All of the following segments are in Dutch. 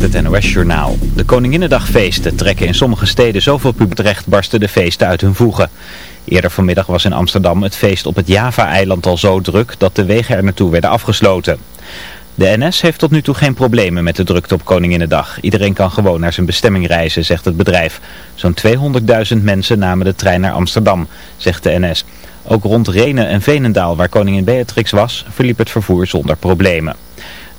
het NOS-journaal. De Koninginnedagfeesten trekken in sommige steden zoveel publiek barsten de feesten uit hun voegen. Eerder vanmiddag was in Amsterdam het feest op het Java-eiland al zo druk dat de wegen er naartoe werden afgesloten. De NS heeft tot nu toe geen problemen met de drukte op Koninginnedag. Iedereen kan gewoon naar zijn bestemming reizen, zegt het bedrijf. Zo'n 200.000 mensen namen de trein naar Amsterdam, zegt de NS. Ook rond Renen en Veenendaal, waar koningin Beatrix was, verliep het vervoer zonder problemen.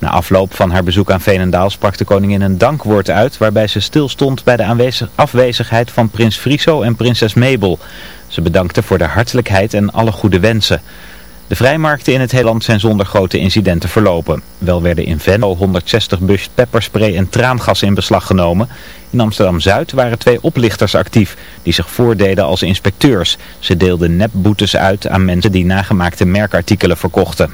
Na afloop van haar bezoek aan Veenendaal sprak de koningin een dankwoord uit... waarbij ze stilstond bij de afwezigheid van prins Friso en prinses Mabel. Ze bedankte voor de hartelijkheid en alle goede wensen. De vrijmarkten in het hele land zijn zonder grote incidenten verlopen. Wel werden in Venlo 160 bus pepperspray en traangas in beslag genomen. In Amsterdam-Zuid waren twee oplichters actief die zich voordeden als inspecteurs. Ze deelden nepboetes uit aan mensen die nagemaakte merkartikelen verkochten.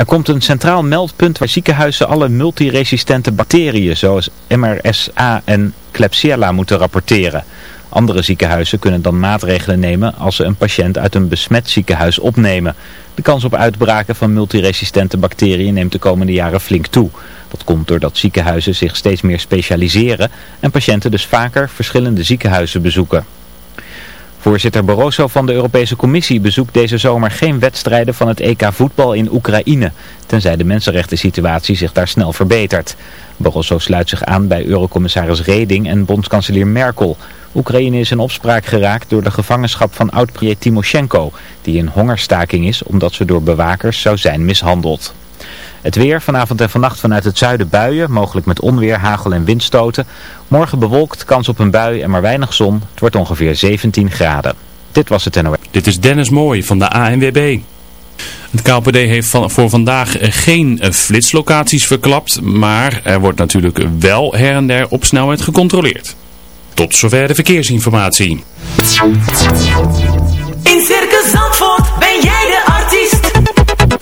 Er komt een centraal meldpunt waar ziekenhuizen alle multiresistente bacteriën zoals MRSA en Klebsiella moeten rapporteren. Andere ziekenhuizen kunnen dan maatregelen nemen als ze een patiënt uit een besmet ziekenhuis opnemen. De kans op uitbraken van multiresistente bacteriën neemt de komende jaren flink toe. Dat komt doordat ziekenhuizen zich steeds meer specialiseren en patiënten dus vaker verschillende ziekenhuizen bezoeken. Voorzitter Barroso van de Europese Commissie bezoekt deze zomer geen wedstrijden van het EK voetbal in Oekraïne, tenzij de mensenrechten situatie zich daar snel verbetert. Barroso sluit zich aan bij Eurocommissaris Reding en bondskanselier Merkel. Oekraïne is in opspraak geraakt door de gevangenschap van oud-premier Timoshenko, die in hongerstaking is omdat ze door bewakers zou zijn mishandeld. Het weer, vanavond en vannacht vanuit het zuiden buien, mogelijk met onweer, hagel en windstoten. Morgen bewolkt, kans op een bui en maar weinig zon. Het wordt ongeveer 17 graden. Dit was het NOS. Dit is Dennis Mooi van de ANWB. Het KPD heeft van, voor vandaag geen flitslocaties verklapt, maar er wordt natuurlijk wel her en der op snelheid gecontroleerd. Tot zover de verkeersinformatie. In Circus Zandvoort ben jij de.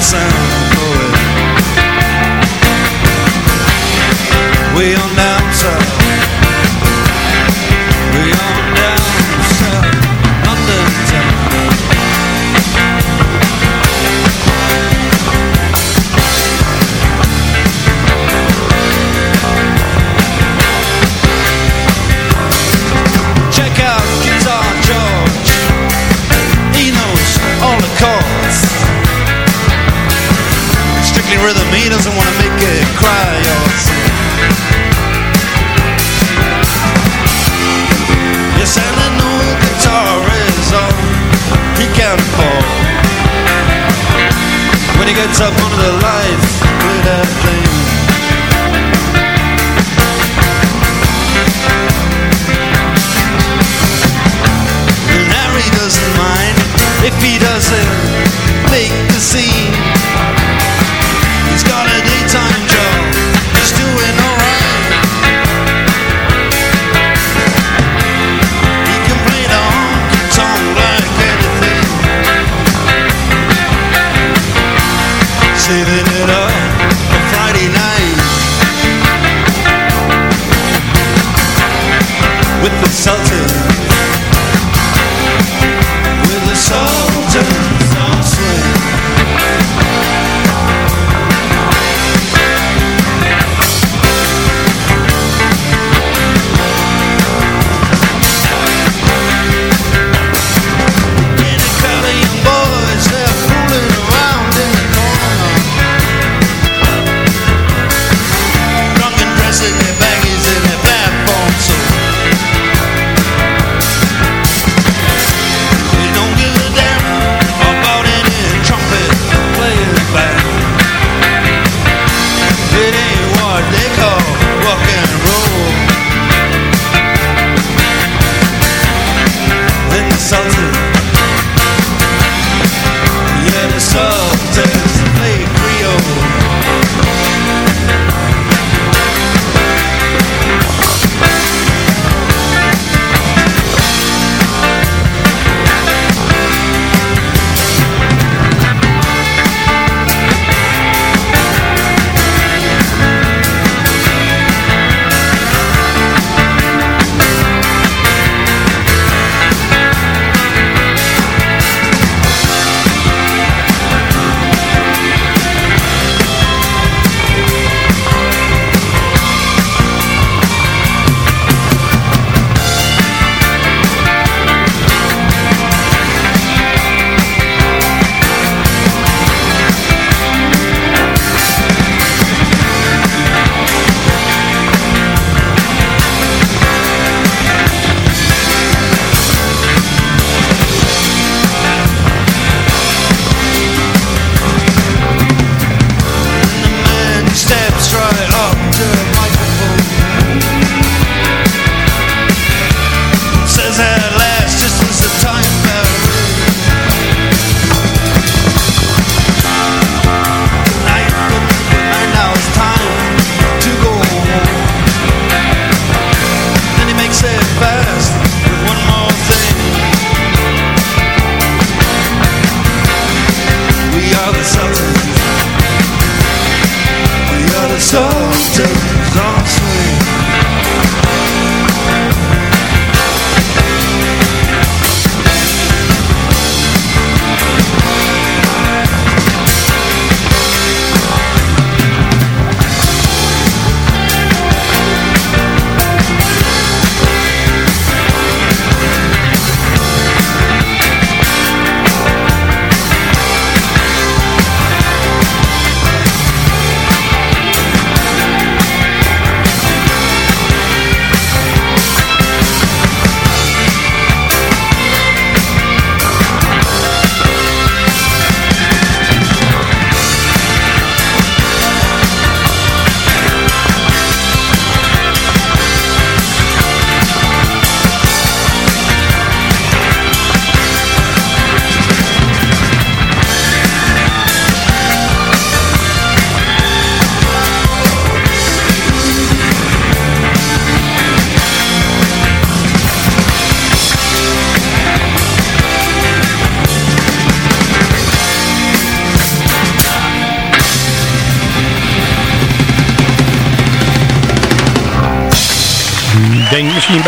sound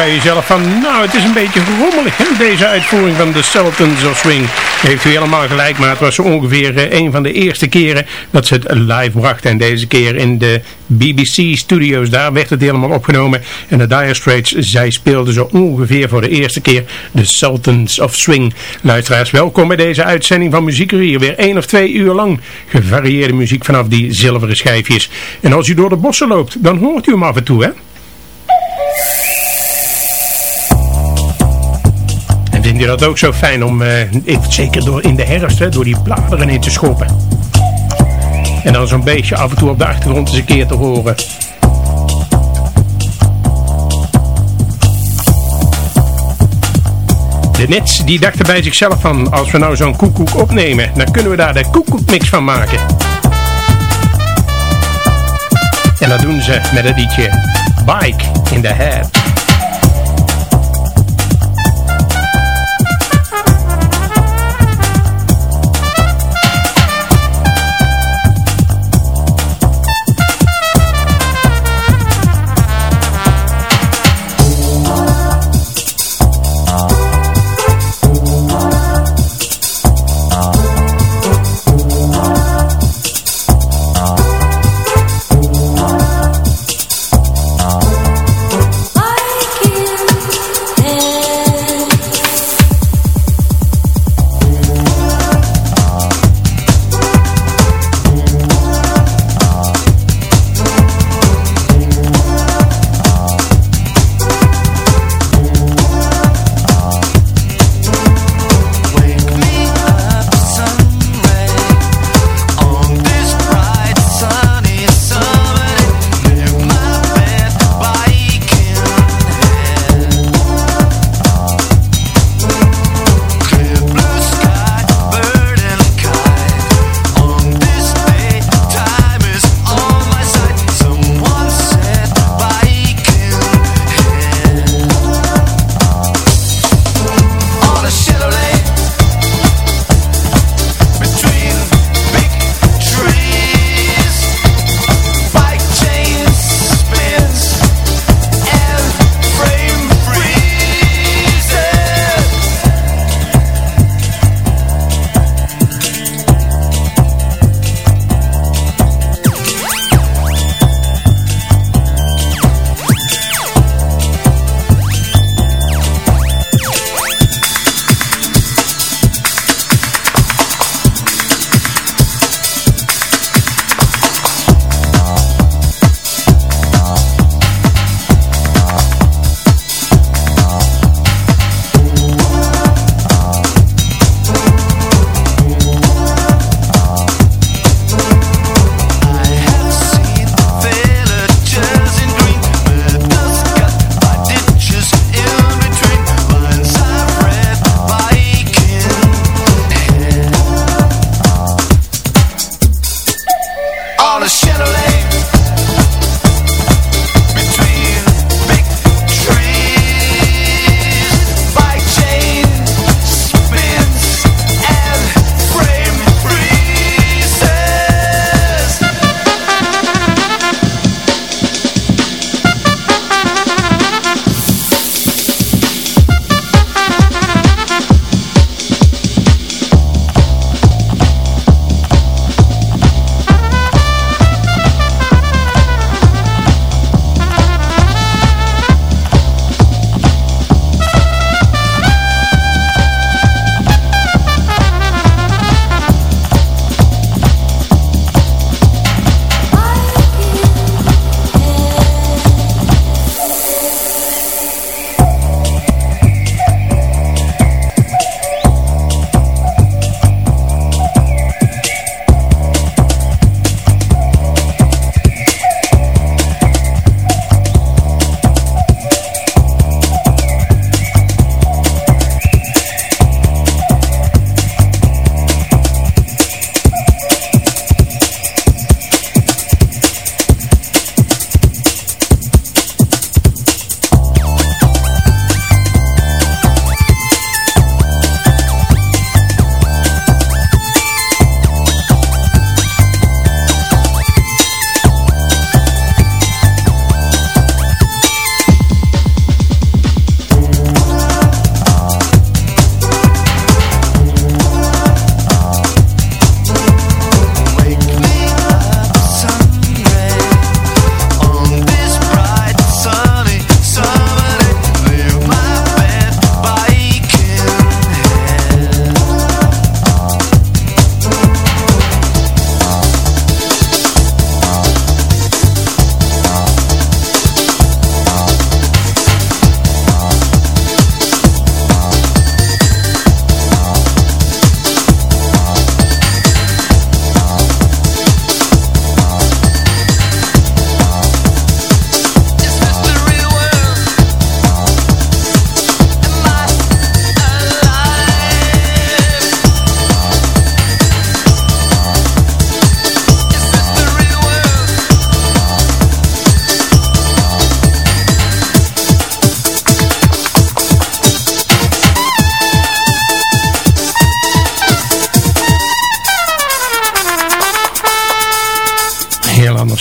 jezelf van, nou het is een beetje rommelig deze uitvoering van de Sultans of Swing. Heeft u helemaal gelijk, maar het was zo ongeveer uh, een van de eerste keren dat ze het live brachten. En deze keer in de BBC Studios, daar werd het helemaal opgenomen. En de Dire Straits, zij speelden zo ongeveer voor de eerste keer de Sultans of Swing. Luisteraars, welkom bij deze uitzending van Muziekuur. Weer één of twee uur lang gevarieerde muziek vanaf die zilveren schijfjes. En als u door de bossen loopt, dan hoort u hem af en toe, hè? En vind je dat ook zo fijn om, uh, zeker door in de herfst, door die bladeren in te schoppen? En dan zo'n beestje af en toe op de achtergrond eens een keer te horen. De Nets die dachten bij zichzelf van, als we nou zo'n koekoek opnemen, dan kunnen we daar de koekoekmix van maken. En dat doen ze met het liedje Bike in the Head.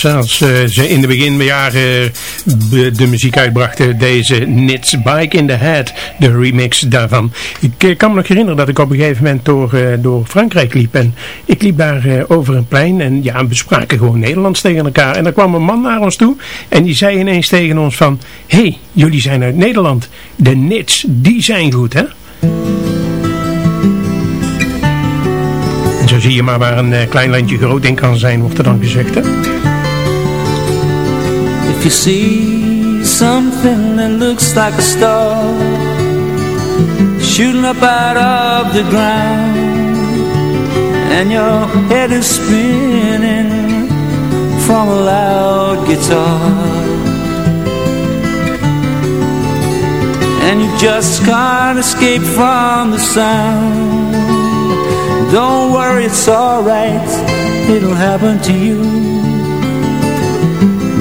Hè? als uh, ze in de beginjaren uh, de muziek uitbrachten. Deze Nits Bike in the Head, de remix daarvan. Ik uh, kan me nog herinneren dat ik op een gegeven moment door, door Frankrijk liep. En ik liep daar over een plein en ja, we spraken gewoon Nederlands tegen elkaar. En er kwam een man naar ons toe en die zei ineens tegen ons van... Hey, jullie zijn uit Nederland. De Nits, die zijn goed hè? zo zie je maar waar een klein landje groot in kan zijn, wordt er dan gezegd. Hè? If you see something that looks like a star Shooting up out of the ground And your head is spinning from a loud guitar And you just can't escape from the sound don't worry, it's alright, it'll happen to you.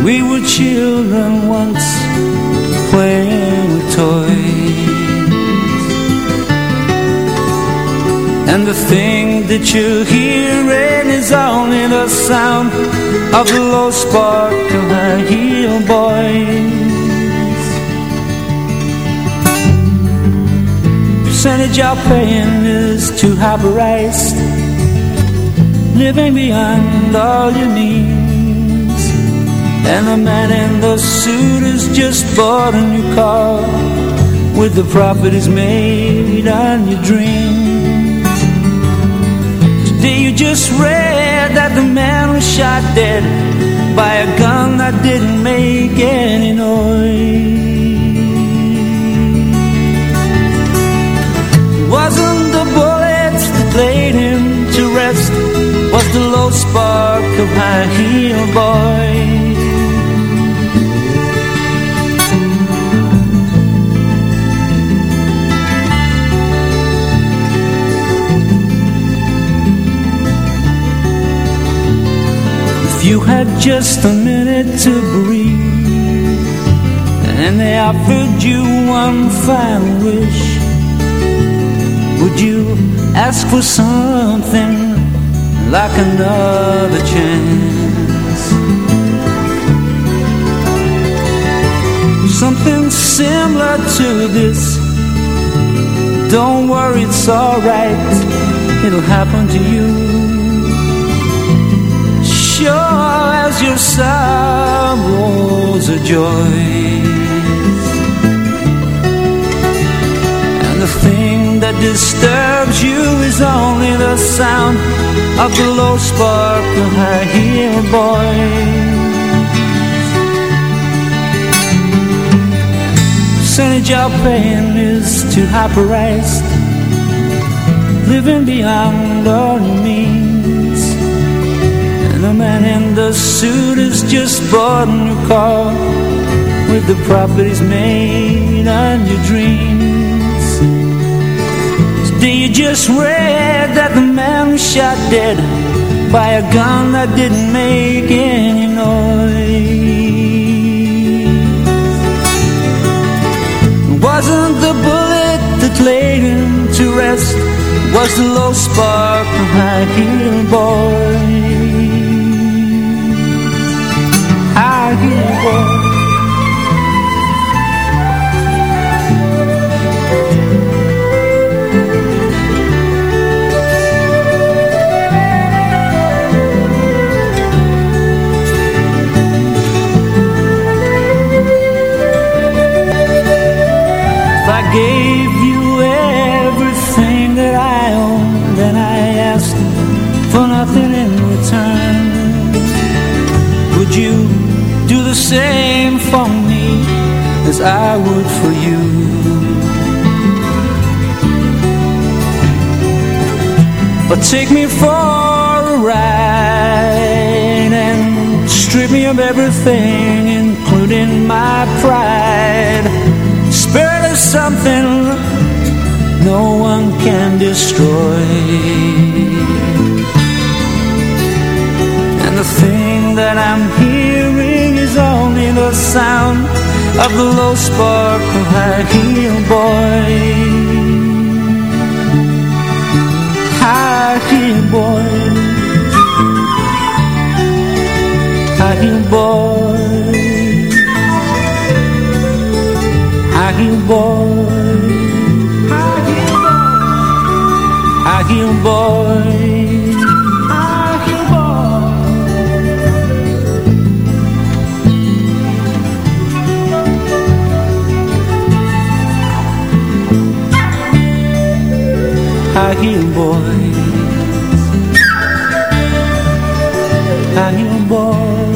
We were children once, playing with toys. And the thing that you're hearing is only the sound of the low spark of high heel boys. percentage you're paying is too high priced Living beyond all your needs And the man in the suit has just bought a new car With the profit he's made on your dreams. Today you just read that the man was shot dead By a gun that didn't make any noise. It wasn't the bullets that laid him to rest Was the low spark of high heel boy you had just a minute to breathe And they offered you one final wish. Would you ask for something like another chance? Something similar to this. Don't worry, it's alright. It'll happen to you Sure as your sorrows are joy that disturbs you is only the sound of the low spark of high heel boys. Percentage you're paying is too high priced, living beyond all means. The man in the suit has just bought a new car with the properties made on your dreams. Do you just read that the man was shot dead by a gun that didn't make any noise? wasn't the bullet that laid him to rest Was the low spark of high heel boy High same for me As I would for you. Or take me for a ride And strip me of everything Including my pride. Something no one can destroy. And the thing that I'm is the sound Of the low spark of high heel boy. High heel boy. Haggy boy. Haggy boy. Haggy boy Haggy boy boys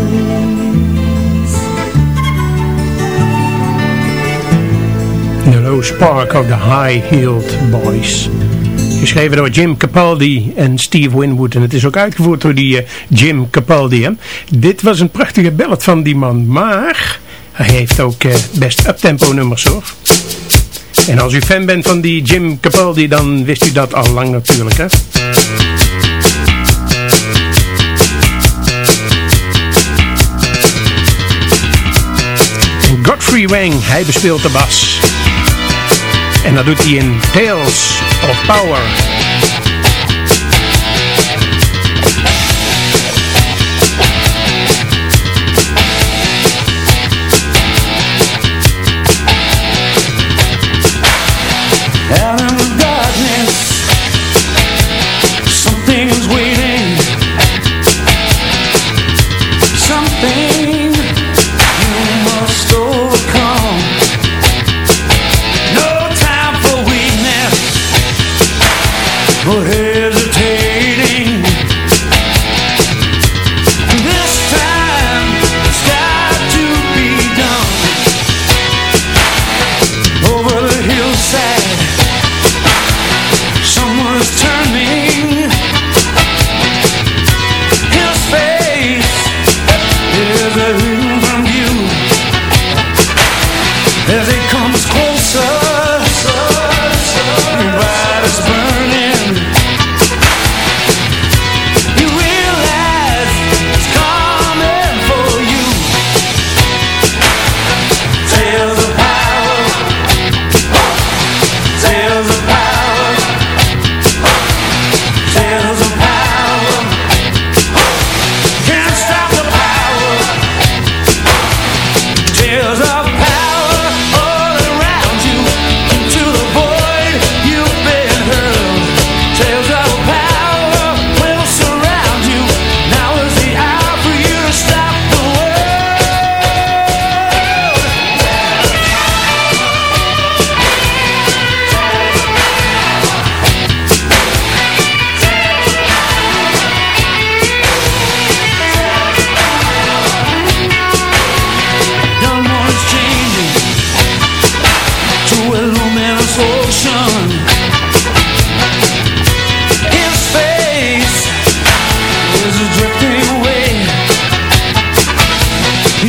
The Low Spark of the High-Heeled Boys. Geschreven door Jim Capaldi en Steve Winwood. En het is ook uitgevoerd door die eh, Jim Capaldi. Hè? Dit was een prachtige ballad van die man. Maar hij heeft ook uh, best uptempo nummers hoor. En als u fan bent van die Jim Capaldi, dan wist u dat al lang natuurlijk hè. Godfrey Wang, hij bespeelt de bas. En dat doet hij in Tales of Power.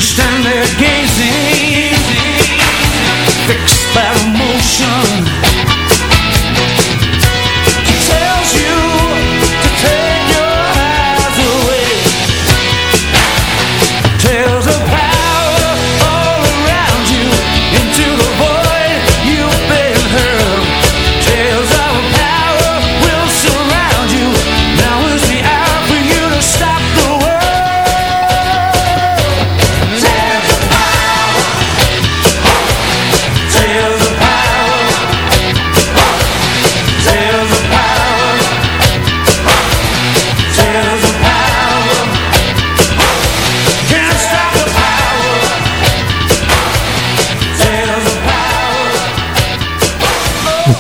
Stand there gazing, fixed by emotion.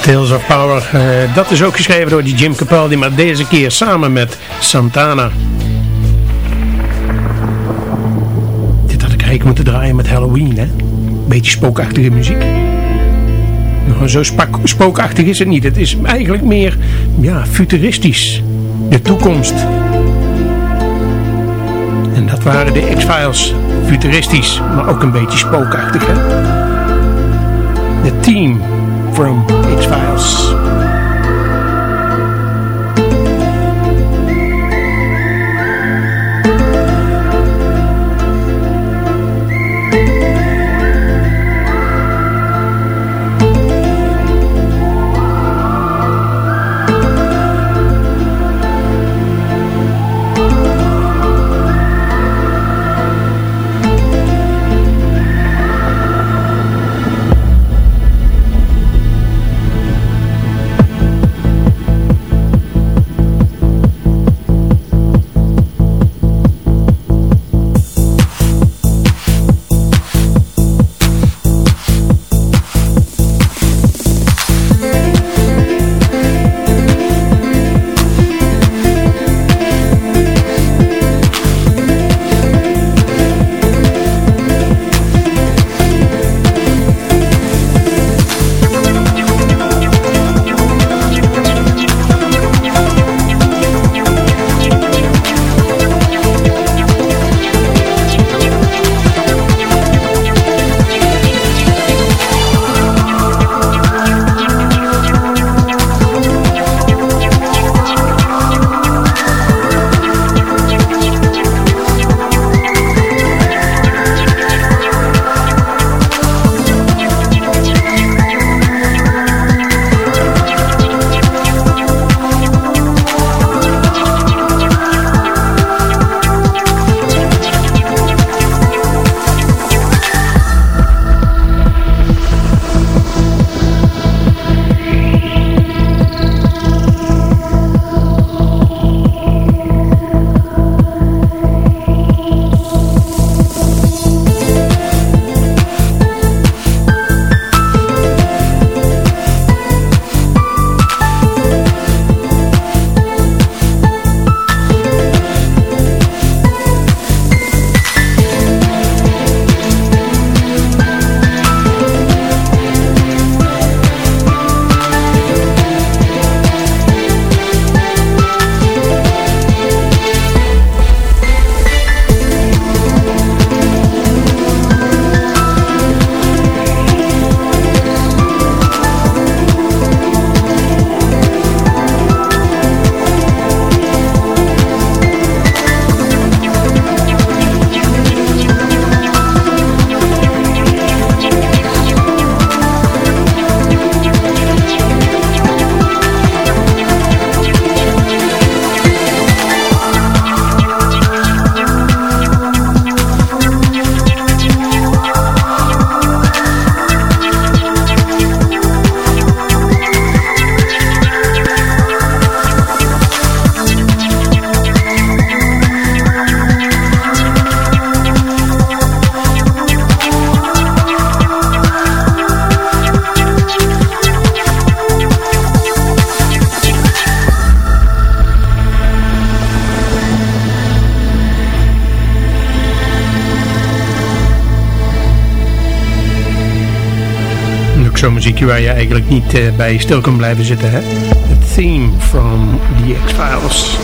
Tales of Power, eh, dat is ook geschreven door die Jim Capaldi, maar deze keer samen met Santana. Dit had ik eigenlijk moeten draaien met Halloween, hè? Beetje spookachtige muziek. Nou, zo spookachtig is het niet. Het is eigenlijk meer, ja, futuristisch. De toekomst. En dat waren de X-Files. Futuristisch, maar ook een beetje spookachtig, hè? The team from X-Files. zo'n eigenlijk niet uh, bij stil kan blijven zitten. Hè? The theme from The X-Files.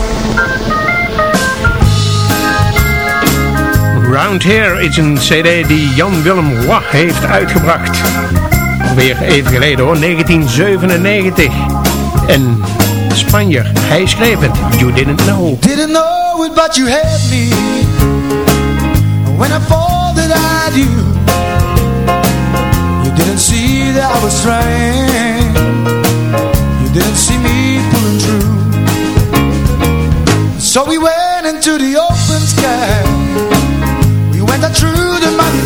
Round Here is een cd die Jan Willem Wah heeft uitgebracht. Alweer even geleden hoor, 1997. En Spanjer, hij schreef het. You didn't know. Didn't know you had me. When I. You didn't see that I was trying. You didn't see me pulling through. So we went into the open sky. We went out through the muddy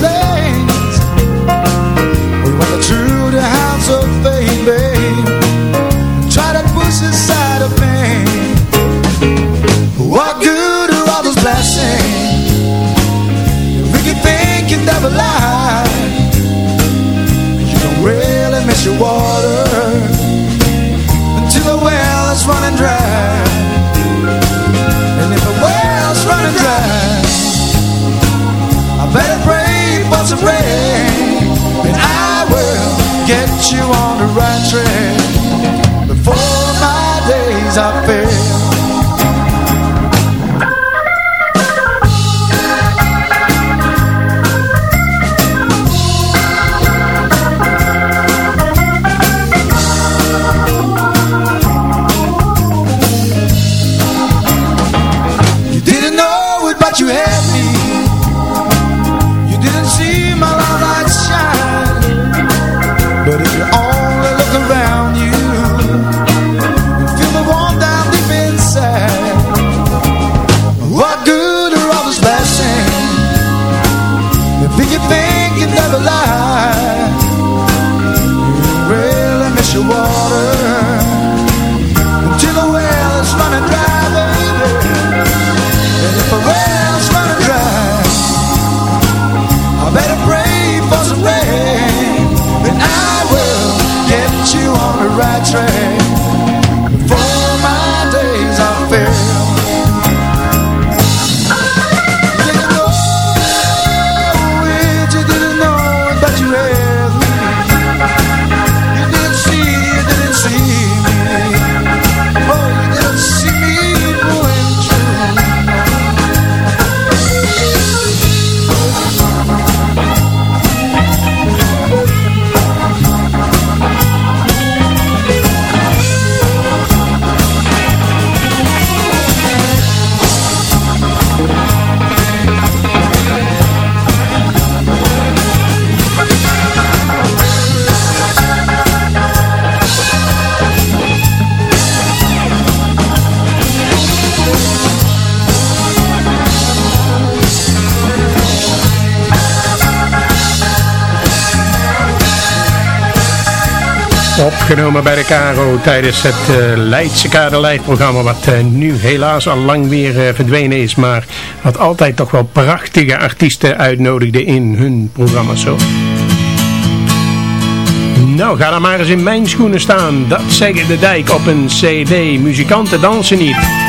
Opgenomen bij de Caro tijdens het uh, Leidse Kaderleidprogramma wat uh, nu helaas al lang weer uh, verdwenen is. Maar wat altijd toch wel prachtige artiesten uitnodigde in hun programma's zo. Nou, ga dan maar eens in mijn schoenen staan. Dat zeggen de dijk op een cd. Muzikanten dansen niet.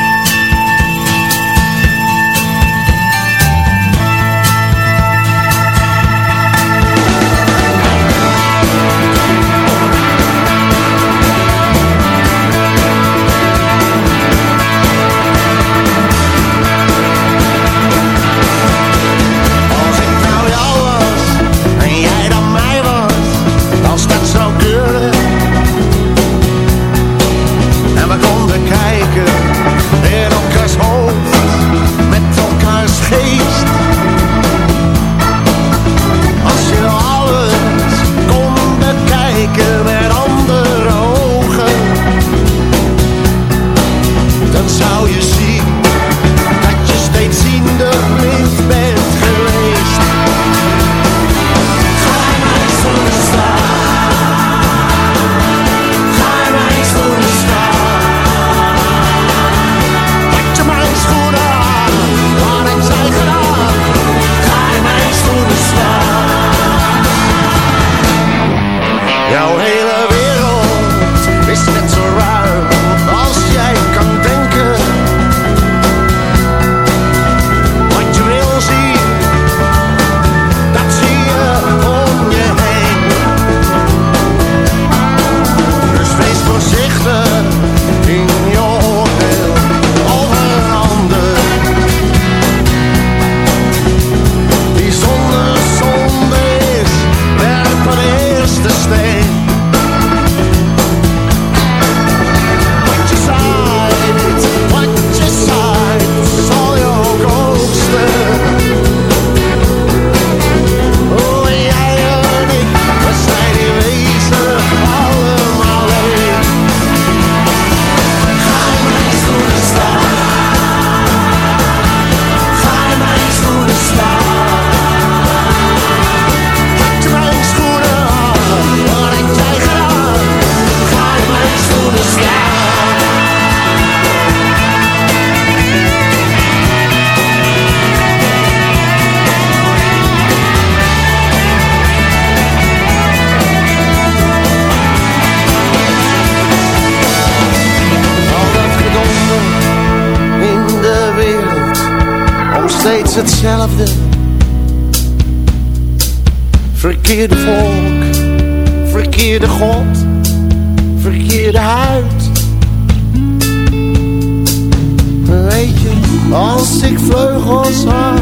Ik vleugels had,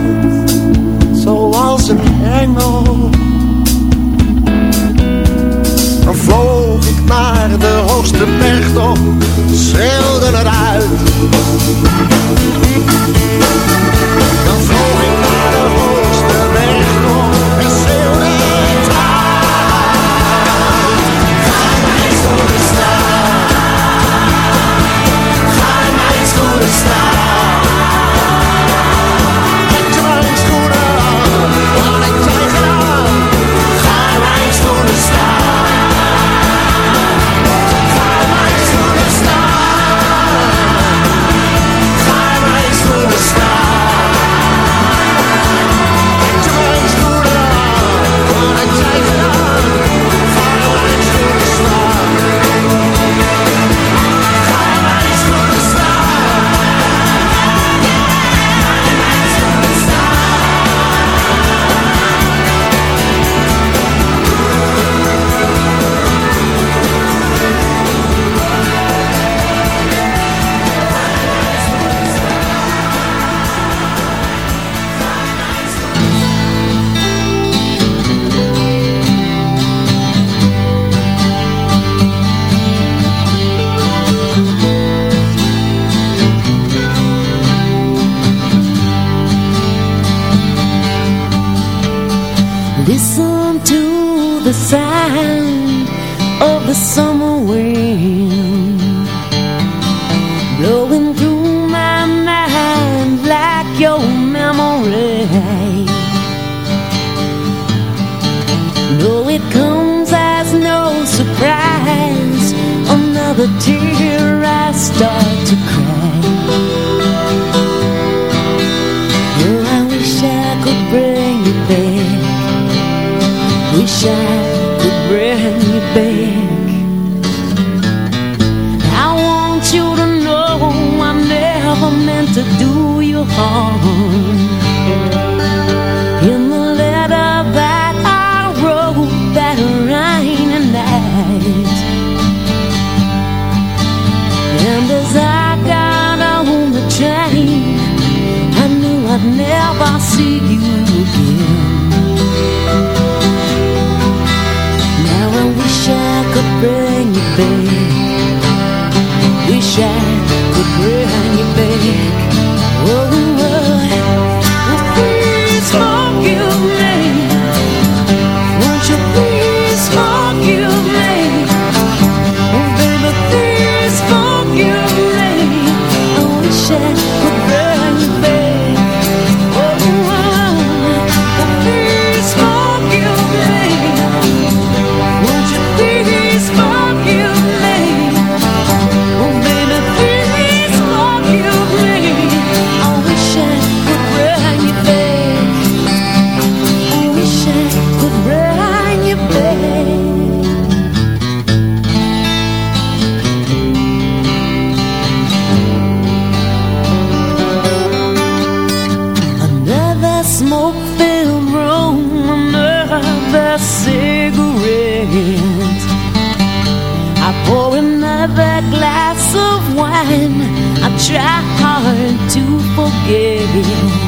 zoals een engel. Dan vloog ik naar de hoogste bergtop, schreeuwde het uit. Dan vloog ik naar de hoogste bergtop en schreeuwde het uit. Ga mij storen staan, ga mij storen staan. the tear I start to cry. Oh, I wish I could bring you back. Wish I could bring you back. I want you to know I never meant to do you harm. see you again. Now I wish I could bring you back. Wish I could bring. Give you.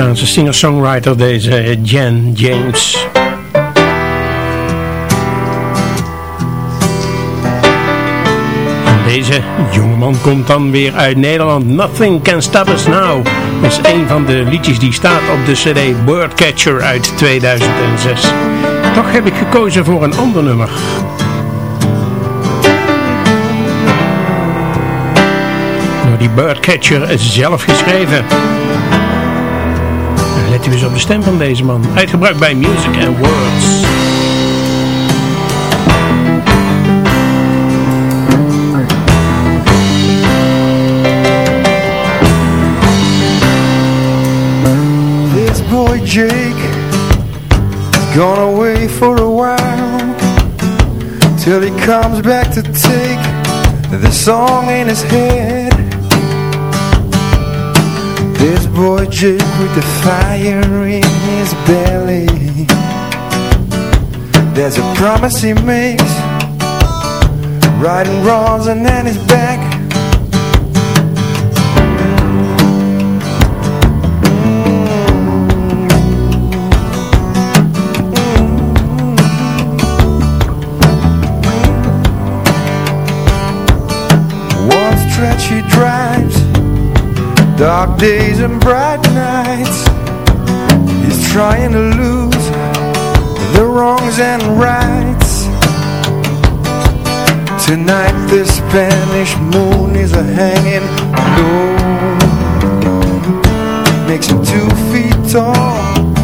Amerikaanse singer-songwriter, deze Jan James. Deze jongeman komt dan weer uit Nederland. Nothing Can Stop Us Now is een van de liedjes die staat op de cd Birdcatcher uit 2006. Toch heb ik gekozen voor een ander nummer. Die Birdcatcher zelf geschreven. Let u eens op de stem van deze man. Uitgebruikt bij Music and Words. boy Jake has gone away for a while Till he comes back to take the song in his head This boy Jake with the fire in his belly. There's a promise he makes. Riding wrongs and then he's back. Stretch he drives Dark days and bright nights. He's trying to lose The wrongs and rights. Tonight the Spanish moon is a hanging low Makes him two feet tall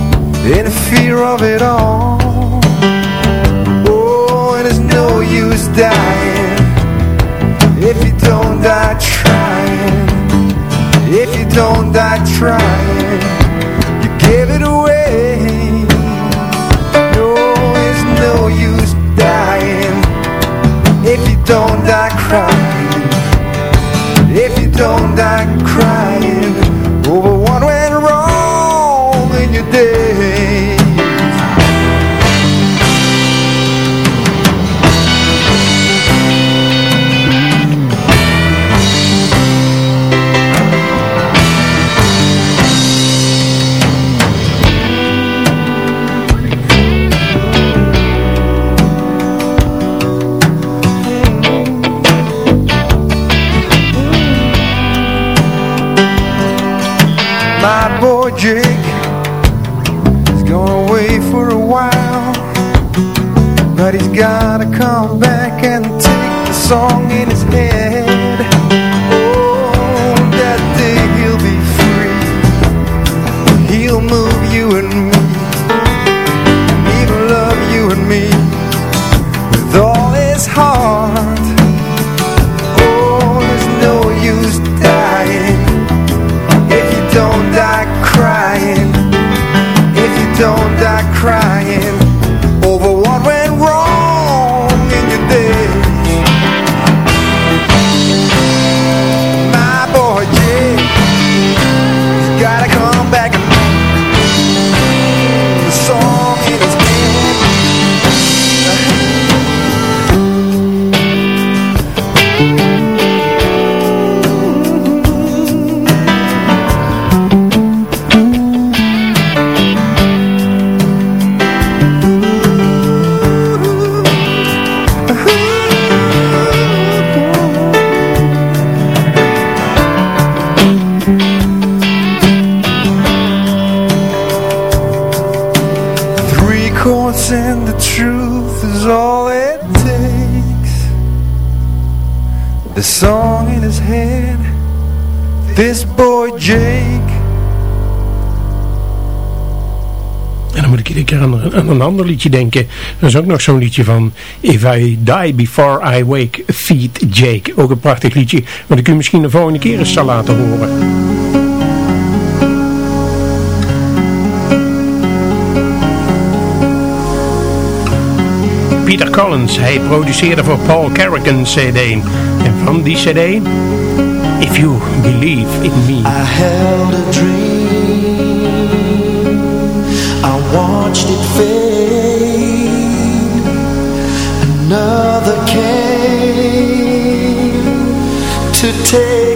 In fear of it all. Oh, and it's no use dying if you don't die don't die trying. You give it away. No, it's no use dying. If you don't die crying. If you don't die ander liedje denken. Er is ook nog zo'n liedje van If I Die Before I Wake, Feed Jake. Ook een prachtig liedje, wat ik u misschien de volgende keer eens zal laten horen. Peter Collins, hij produceerde voor Paul Carrigan CD. En van die CD, If You Believe in Me. I held a dream take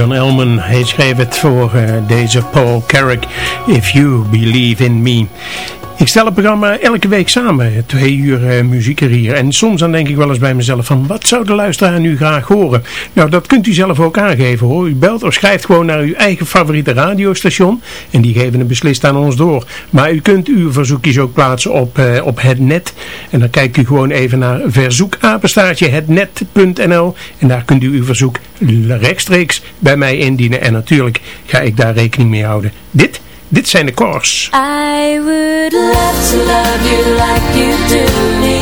John Elman. Hij schreef het voor eh, deze Paul Carrick, If You Believe In Me. Ik stel het programma elke week samen, twee uur uh, muziek er hier. En soms dan denk ik wel eens bij mezelf van, wat zou de luisteraar nu graag horen? Nou, dat kunt u zelf ook aangeven hoor. U belt of schrijft gewoon naar uw eigen favoriete radiostation en die geven het beslist aan ons door. Maar u kunt uw verzoekjes ook plaatsen op, uh, op het net. En dan kijkt u gewoon even naar verzoekapenstaartje en daar kunt u uw verzoek rechtstreeks bij mij indienen. En natuurlijk ga ik daar rekening mee houden. Dit Dit zijn de chorus. I would love to love you like you do me.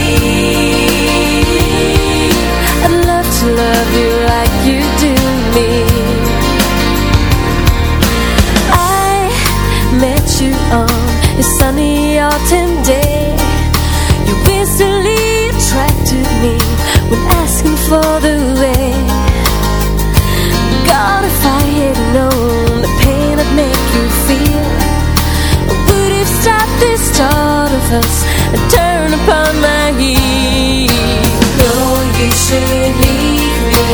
I'd love to love you thought And turn upon my heel. No, you should leave me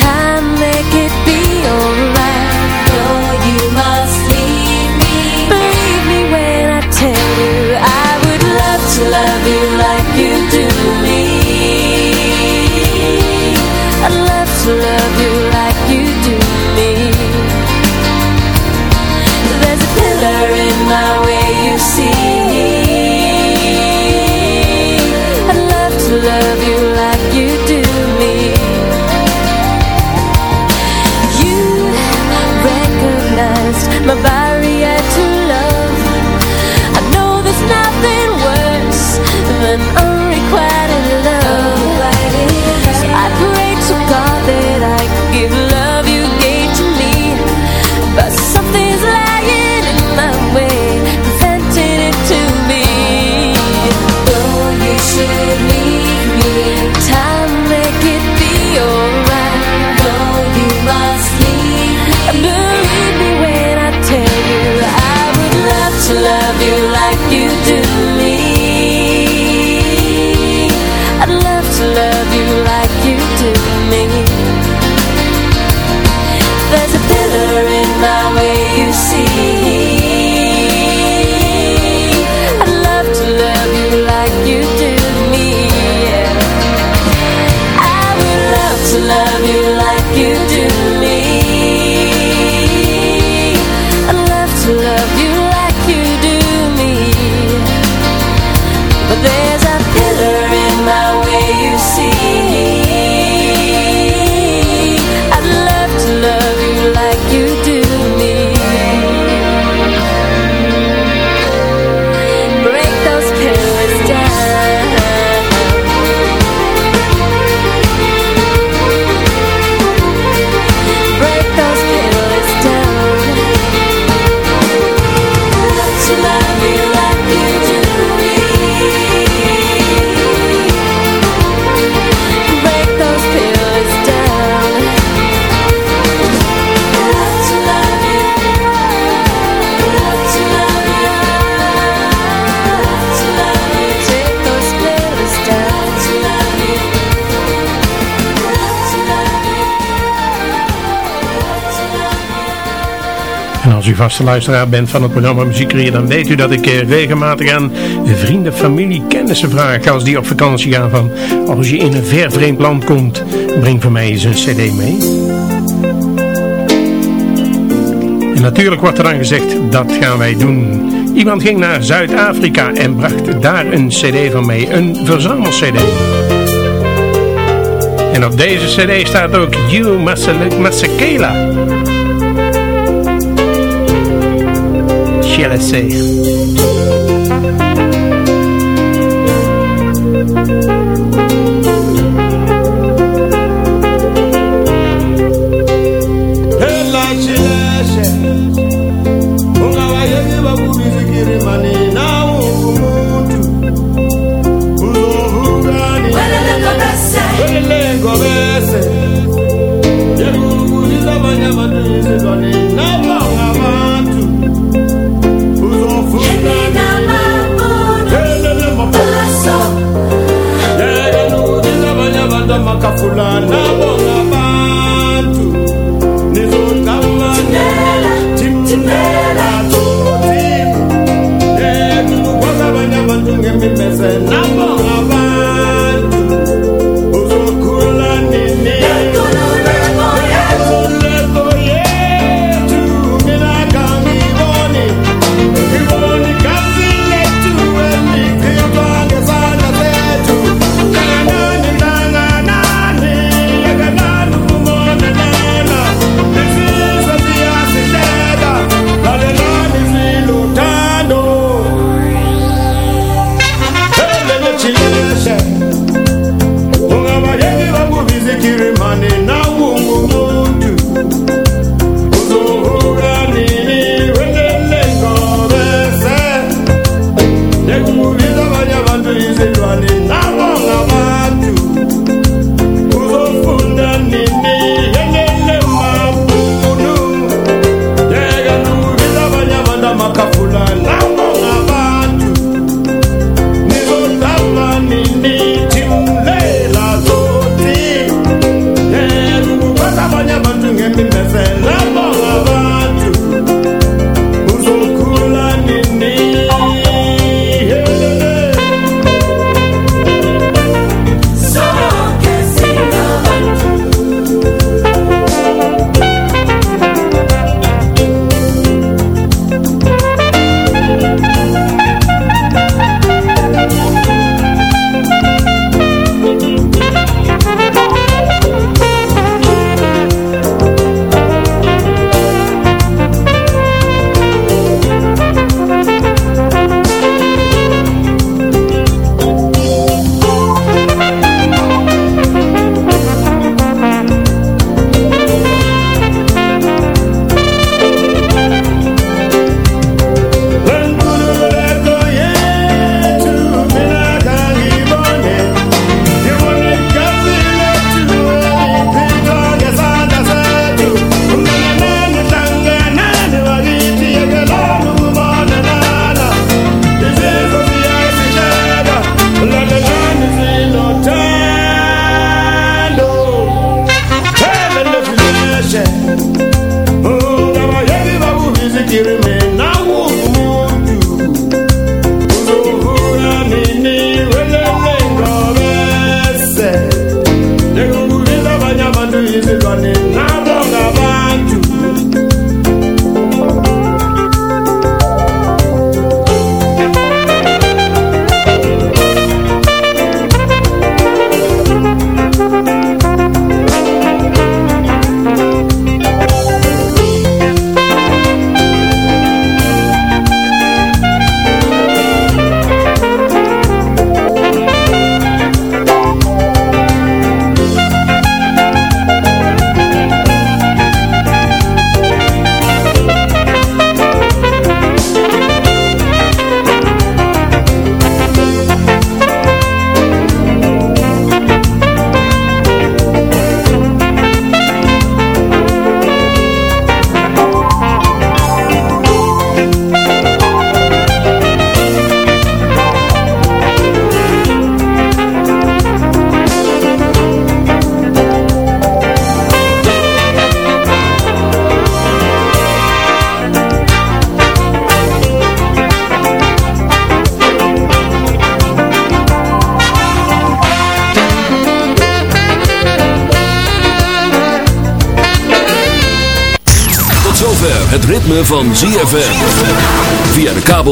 Time make it be alright my body. Als u vaste luisteraar bent van het programma Muziek dan weet u dat ik eh, regelmatig aan vrienden, familie, kennissen vraag als die op vakantie gaan van als je in een ver vreemd land komt, breng voor mij eens een cd mee. En natuurlijk wordt er dan gezegd, dat gaan wij doen. Iemand ging naar Zuid-Afrika en bracht daar een cd van mee, een verzamel-cd. En op deze cd staat ook You Masekela. Yeah, let's see. One.